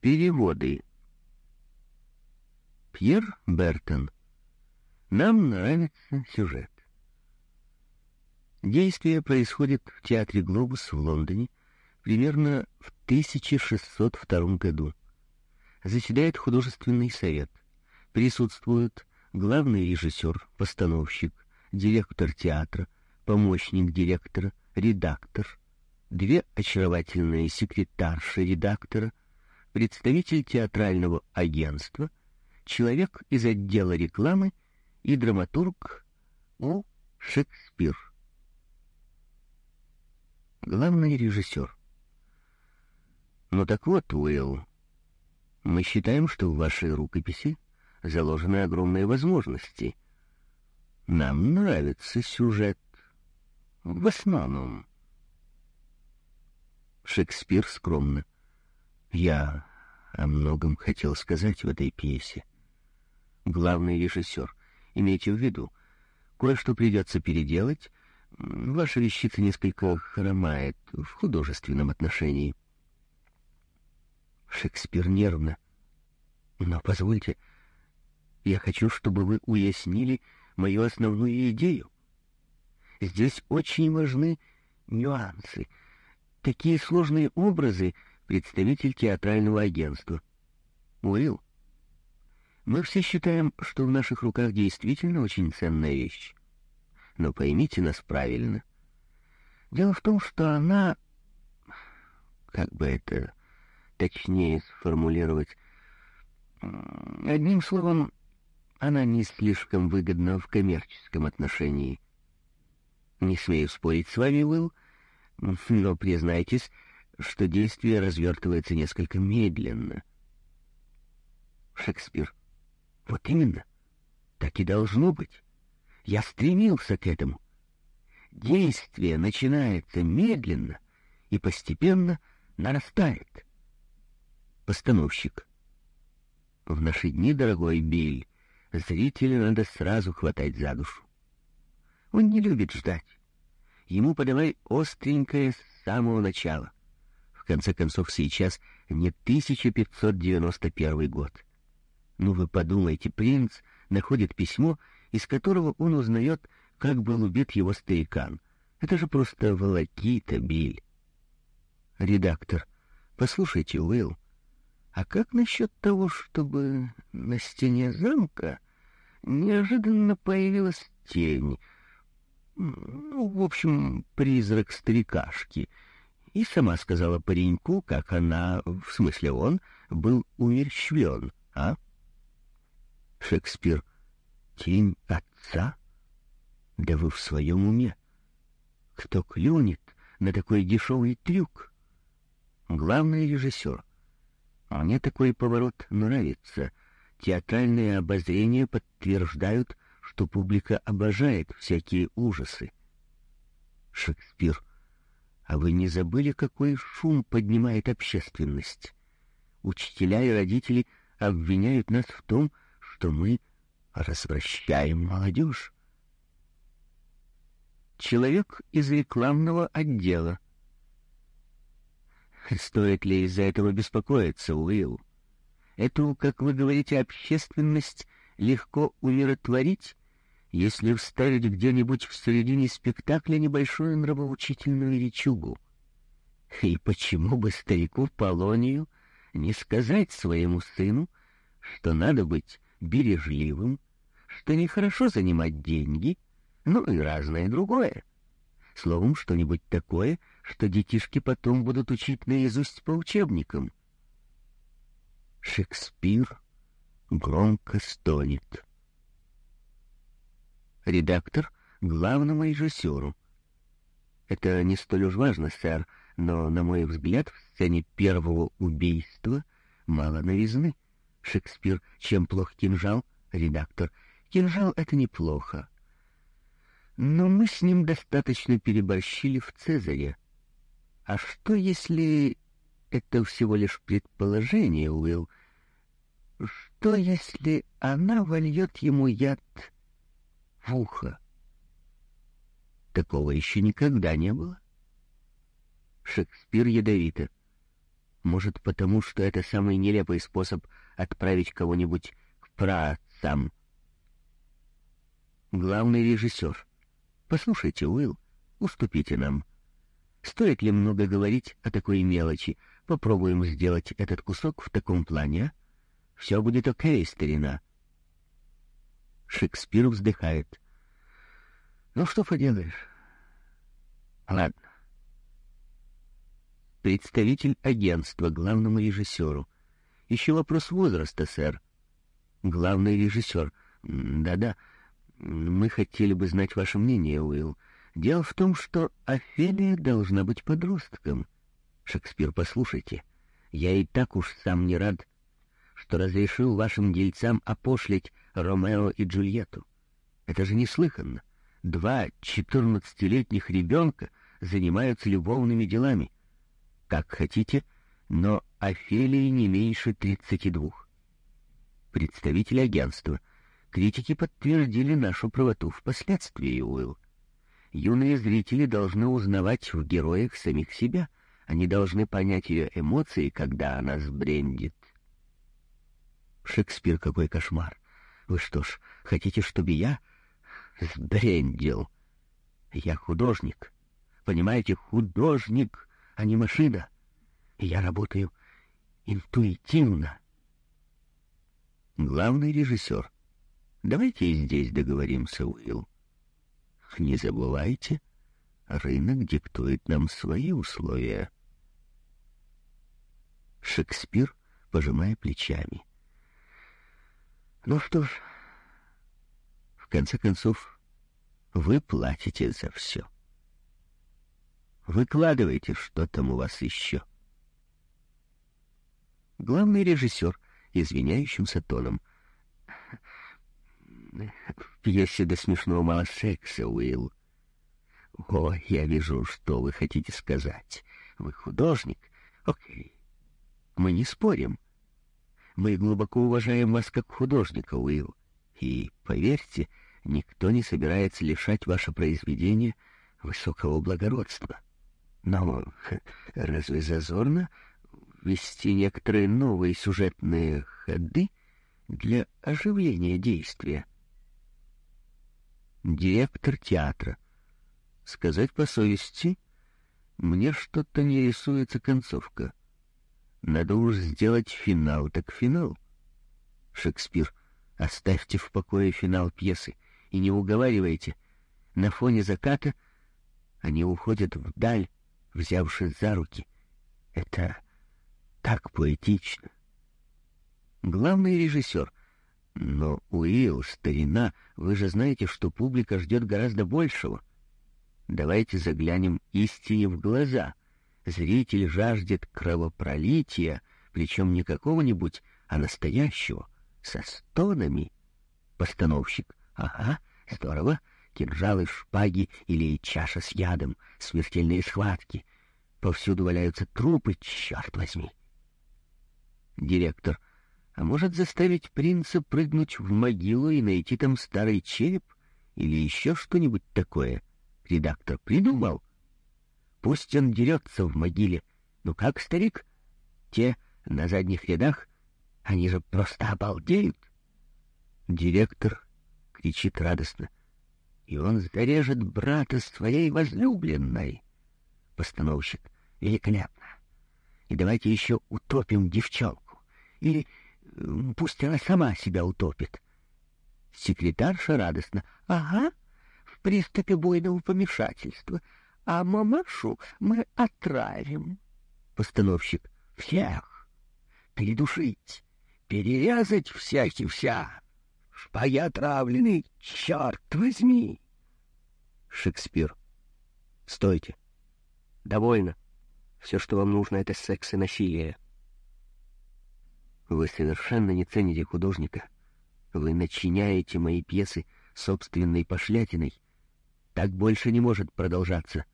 Переводы. Пьер Бертон. Нам нравится сюжет. Действие происходит в театре «Глобус» в Лондоне примерно в 1602 году. Заседает художественный совет. Присутствуют главный режиссер, постановщик, директор театра, помощник директора, редактор, две очаровательные секретарши редактора, представитель театрального агентства, человек из отдела рекламы и драматург У. Шекспир. Главный режиссер. Ну так вот, Уилл, мы считаем, что в вашей рукописи заложены огромные возможности. Нам нравится сюжет. В основном. Шекспир скромно. Я о многом хотел сказать в этой пьесе. Главный режиссер, имейте в виду, кое-что придется переделать. Ваша вещица несколько хромает в художественном отношении. Шекспир нервно. Но позвольте, я хочу, чтобы вы уяснили мою основную идею. Здесь очень важны нюансы. Такие сложные образы — представитель театрального агентства. Уилл, мы все считаем, что в наших руках действительно очень ценная вещь. Но поймите нас правильно. Дело в том, что она... Как бы это точнее сформулировать... Одним словом, она не слишком выгодна в коммерческом отношении. Не смею спорить с вами, Уилл, но признайтесь, что действие развертывается несколько медленно. Шекспир. Вот именно. Так и должно быть. Я стремился к этому. Действие начинается медленно и постепенно нарастает. Постановщик. В наши дни, дорогой Биль, зрителя надо сразу хватать за душу. Он не любит ждать. Ему подавай остренькое с самого начала конце концов, сейчас не 1591 год. Ну вы подумайте, принц находит письмо, из которого он узнает, как был убит его старикан. Это же просто волокита, Биль. Редактор, послушайте, Уилл, а как насчет того, чтобы на стене замка неожиданно появилась тень? Ну, в общем, призрак старикашки — и сама сказала пареньку, как она, в смысле он, был умерщвлен, а? Шекспир. Тень отца? Да вы в своем уме. Кто клюнет на такой дешевый трюк? Главный режиссер. Мне такой поворот нравится. Театральные обозрения подтверждают, что публика обожает всякие ужасы. Шекспир. А вы не забыли, какой шум поднимает общественность? Учителя и родители обвиняют нас в том, что мы развращаем молодежь. Человек из рекламного отдела. Стоит ли из-за этого беспокоиться, Уилл? Эту, как вы говорите, общественность легко умиротворить, если вставить где-нибудь в середине спектакля небольшую нравоучительную речугу. И почему бы старику Полонию не сказать своему сыну, что надо быть бережливым, что нехорошо занимать деньги, ну и разное другое. Словом, что-нибудь такое, что детишки потом будут учить наизусть по учебникам. Шекспир громко стонет редактор главному режиссеру. Это не столь уж важно, сэр, но, на мой взгляд, в сцене первого убийства мало новизны. Шекспир, чем плох кинжал? Редактор. Кинжал — это неплохо. Но мы с ним достаточно переборщили в Цезаре. А что, если это всего лишь предположение, Уилл? Что, если она вольет ему яд в ухо. Такого еще никогда не было. Шекспир ядовито. Может, потому что это самый нелепый способ отправить кого-нибудь к праотцам. Главный режиссер. Послушайте, Уилл, уступите нам. Стоит ли много говорить о такой мелочи? Попробуем сделать этот кусок в таком плане, а? Все будет окей, старина. Шекспир вздыхает. Ну, что поделаешь? Ладно. Представитель агентства главному режиссеру. Еще вопрос возраста, сэр. Главный режиссер. Да-да, мы хотели бы знать ваше мнение, Уилл. Дело в том, что Офелия должна быть подростком. Шекспир, послушайте, я и так уж сам не рад, что разрешил вашим дельцам опошлить Ромео и Джульетту. Это же неслыханно. Два четырнадцатилетних ребенка занимаются любовными делами. Как хотите, но Офелии не меньше тридцати двух. Представитель агентства. Критики подтвердили нашу правоту впоследствии, Уилл. Юные зрители должны узнавать в героях самих себя. Они должны понять ее эмоции, когда она сбрендит. Шекспир, какой кошмар! Вы что ж, хотите, чтобы я сбрендил? Я художник. Понимаете, художник, а не машина. И я работаю интуитивно. Главный режиссер. Давайте здесь договоримся, Уилл. Не забывайте, рынок диктует нам свои условия. Шекспир, пожимая плечами. Ну что ж, в конце концов, вы платите за все. Выкладывайте, что там у вас еще. Главный режиссер извиняющимся тоном. В пьесе до смешного мало секса, Уилл. О, я вижу, что вы хотите сказать. Вы художник. Окей. Мы не спорим. Мы глубоко уважаем вас как художника, Уилл. И, поверьте, никто не собирается лишать ваше произведение высокого благородства. Но разве зазорно ввести некоторые новые сюжетные ходы для оживления действия? Директор театра. Сказать по совести, мне что-то не рисуется концовка. Надо уж сделать финал, так финал. Шекспир, оставьте в покое финал пьесы и не уговаривайте. На фоне заката они уходят вдаль, взявшись за руки. Это так поэтично. Главный режиссер. Но, Уилл, старина, вы же знаете, что публика ждет гораздо большего. Давайте заглянем истине в глаза. Зритель жаждет кровопролития, причем не какого-нибудь, а настоящего, со стонами. Постановщик. Ага, здорово. Кинжалы, шпаги или чаша с ядом, смертельные схватки. Повсюду валяются трупы, черт возьми. Директор. А может заставить принца прыгнуть в могилу и найти там старый череп? Или еще что-нибудь такое? Редактор придумал. Пусть он дерется в могиле. Ну как, старик? Те на задних рядах, они же просто обалдеют. Директор кричит радостно. И он зарежет брата своей возлюбленной. Постановщик. Великолепно. И давайте еще утопим девчонку. Или пусть она сама себя утопит. Секретарша радостно. Ага, в приступе бойного помешательства — а мамашу мы отравим. Постановщик. Всех. Передушить. Перерезать всякий вся. Шпаги отравлены, черт возьми. Шекспир. Стойте. Довольно. Все, что вам нужно, это секс и насилие. Вы совершенно не цените художника. Вы начиняете мои пьесы собственной пошлятиной. Так больше не может продолжаться.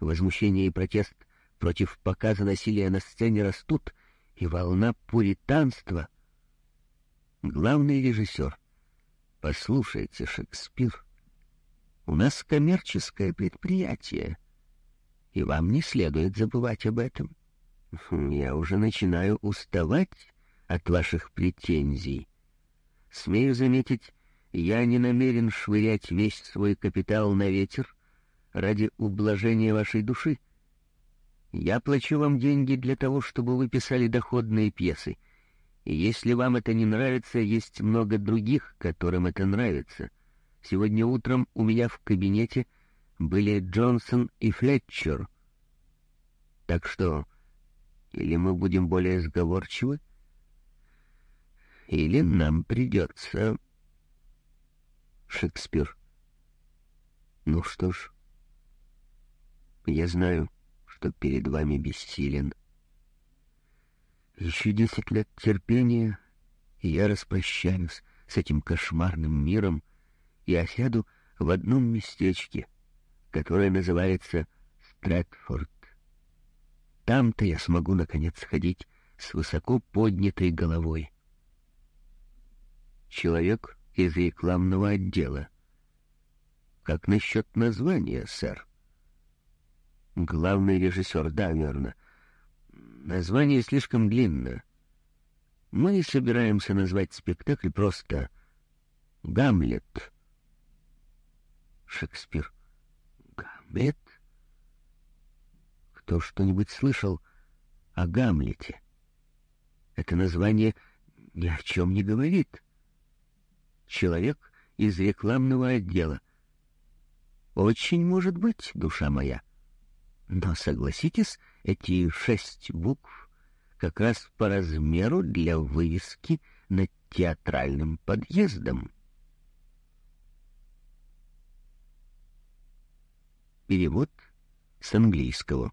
Возмущение и протест против показа насилия на сцене растут, и волна пуританства. Главный режиссер. Послушайте, Шекспир, у нас коммерческое предприятие, и вам не следует забывать об этом. Я уже начинаю уставать от ваших претензий. Смею заметить, я не намерен швырять весь свой капитал на ветер ради ублажения вашей души. Я плачу вам деньги для того, чтобы вы писали доходные пьесы. И если вам это не нравится, есть много других, которым это нравится. Сегодня утром у меня в кабинете были Джонсон и Флетчер. Так что или мы будем более сговорчивы, или нам придется... Шекспир. Ну что ж, я знаю, что перед вами бессилен. Еще десять лет терпения, и я распрощаюсь с этим кошмарным миром и осяду в одном местечке, которое называется Стрэдфорд. Там-то я смогу, наконец, ходить с высоко поднятой головой. Человек из рекламного отдела. Как насчет названия, сэр? Главный режиссер, да, верно. Название слишком длинно. Мы собираемся назвать спектакль просто «Гамлет». Шекспир. Гамлет? Кто что-нибудь слышал о Гамлете? Это название ни о чем не говорит. Человек из рекламного отдела. Очень может быть, душа моя. Но согласитесь, эти шесть букв как раз по размеру для вывески над театральным подъездом. Перевод с английского.